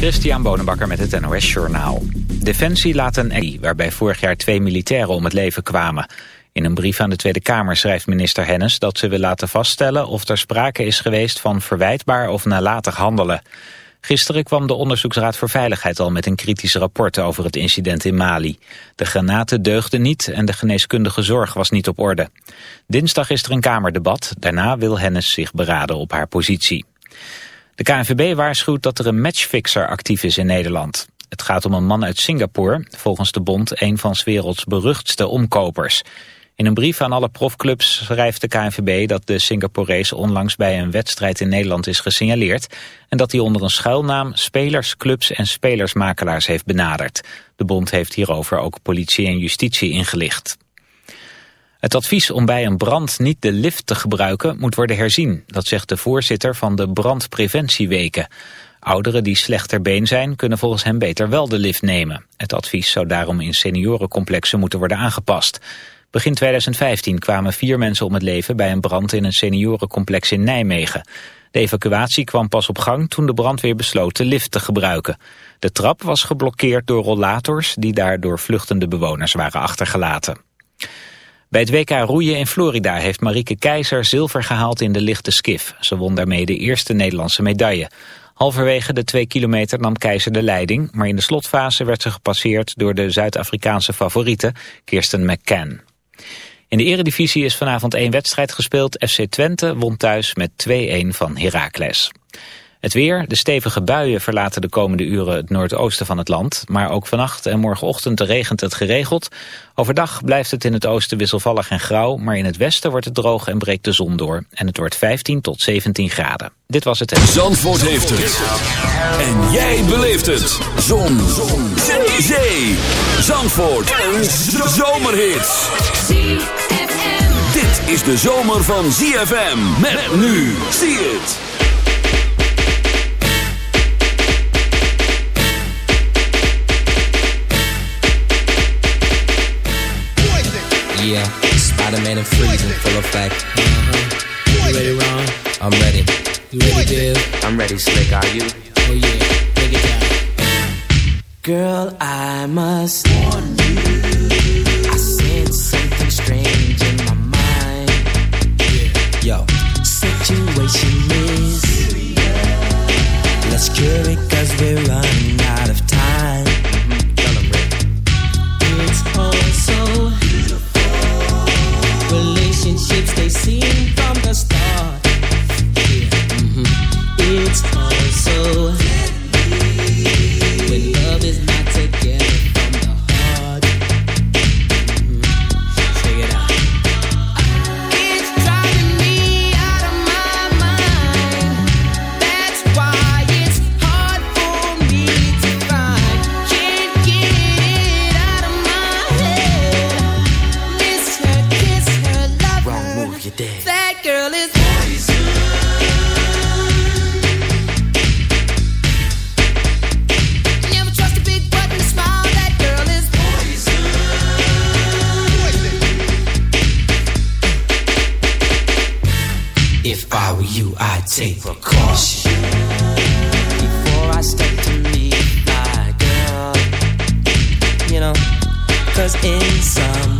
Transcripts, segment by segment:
Christian Bonenbakker met het NOS Journaal. Defensie laat een EI waarbij vorig jaar twee militairen om het leven kwamen. In een brief aan de Tweede Kamer schrijft minister Hennis dat ze wil laten vaststellen of er sprake is geweest van verwijtbaar of nalatig handelen. Gisteren kwam de Onderzoeksraad voor Veiligheid al met een kritisch rapport over het incident in Mali. De granaten deugden niet en de geneeskundige zorg was niet op orde. Dinsdag is er een Kamerdebat, daarna wil Hennis zich beraden op haar positie. De KNVB waarschuwt dat er een matchfixer actief is in Nederland. Het gaat om een man uit Singapore, volgens de bond een van 's werelds beruchtste omkopers. In een brief aan alle profclubs schrijft de KNVB dat de Singaporees onlangs bij een wedstrijd in Nederland is gesignaleerd en dat hij onder een schuilnaam spelers, clubs en spelersmakelaars heeft benaderd. De bond heeft hierover ook politie en justitie ingelicht. Het advies om bij een brand niet de lift te gebruiken moet worden herzien. Dat zegt de voorzitter van de brandpreventieweken. Ouderen die slechter been zijn kunnen volgens hem beter wel de lift nemen. Het advies zou daarom in seniorencomplexen moeten worden aangepast. Begin 2015 kwamen vier mensen om het leven bij een brand in een seniorencomplex in Nijmegen. De evacuatie kwam pas op gang toen de brandweer besloot de lift te gebruiken. De trap was geblokkeerd door rollators die daardoor vluchtende bewoners waren achtergelaten. Bij het WK roeien in Florida heeft Marieke Keizer zilver gehaald in de lichte skif. Ze won daarmee de eerste Nederlandse medaille. Halverwege de twee kilometer nam Keizer de leiding, maar in de slotfase werd ze gepasseerd door de Zuid-Afrikaanse favoriete Kirsten McCann. In de eredivisie is vanavond één wedstrijd gespeeld. FC Twente won thuis met 2-1 van Heracles. Het weer, de stevige buien verlaten de komende uren het noordoosten van het land. Maar ook vannacht en morgenochtend regent het geregeld. Overdag blijft het in het oosten wisselvallig en grauw. Maar in het westen wordt het droog en breekt de zon door. En het wordt 15 tot 17 graden. Dit was het. Zandvoort heeft het. En jij beleeft het. Zon. zon. Zee. Zee. Zandvoort. Een zomerhit. Dit is de zomer van ZFM. Met nu. Zie het. Yeah, Spider-Man and Freeze in full effect. Uh-huh. You ready, Ron? I'm ready. You ready, Biv? I'm ready, Slick. Are you? Oh yeah, take it down. Girl, I must warn you. I sense something strange in my mind. Yo, situation is Let's cure it cause we're running out of time. It's all so seem in some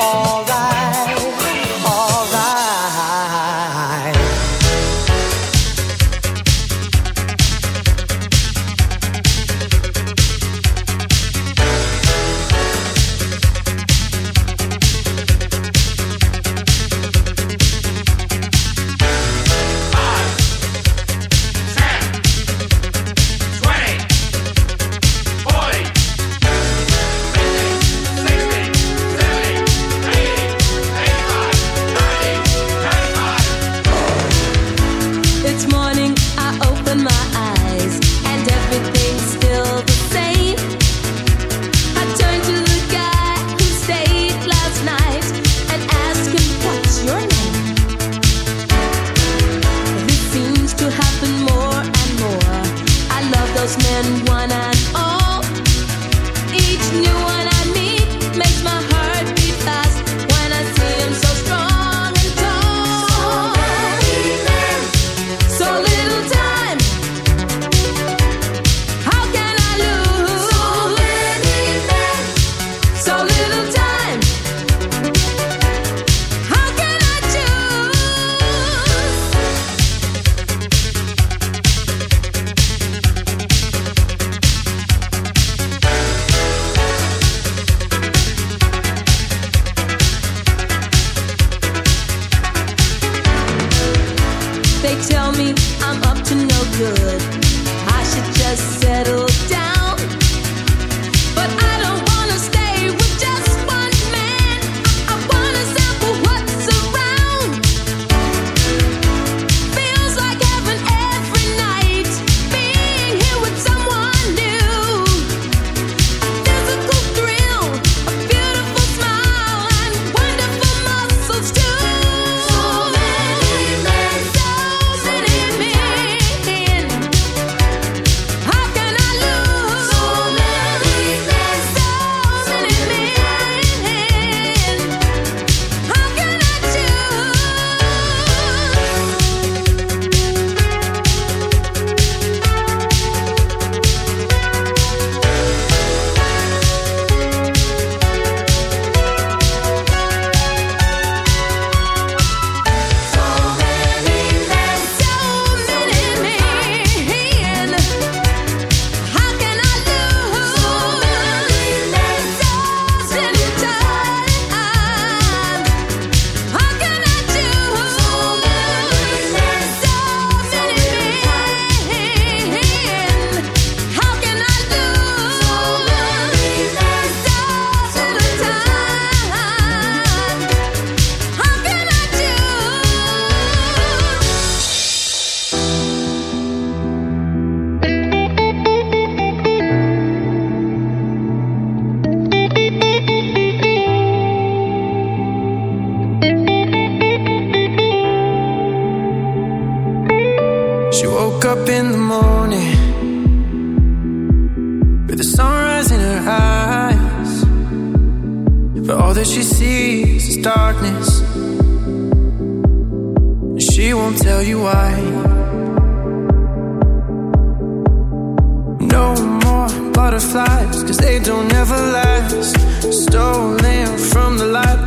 all.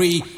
You